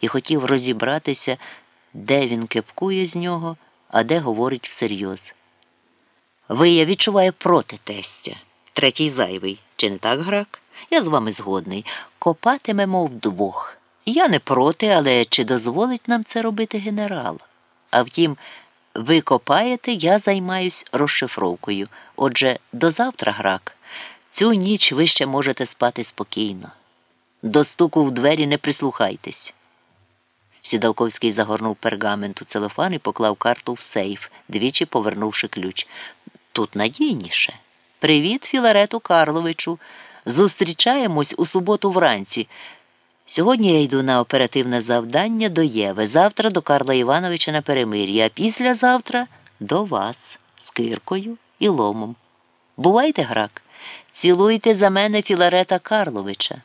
і хотів розібратися, де він кепкує з нього, а де говорить всерйоз. Ви, я відчуваю проти тестя. Третій зайвий. Чи не так, грак? Я з вами згодний. Копатимемо вдвох. Я не проти, але чи дозволить нам це робити генерал? А втім, ви копаєте, я займаюсь розшифровкою. Отже, до завтра, грак. Цю ніч ви ще можете спати спокійно. До стуку в двері не прислухайтесь. Сідалковський загорнув пергамент у целофан і поклав карту в сейф, двічі повернувши ключ. Тут надійніше. Привіт, Філарету Карловичу. Зустрічаємось у суботу вранці. Сьогодні я йду на оперативне завдання до Єви, завтра до Карла Івановича на перемир'я, а післязавтра до вас з Киркою і ломом. Бувайте, грак, цілуйте за мене Філарета Карловича.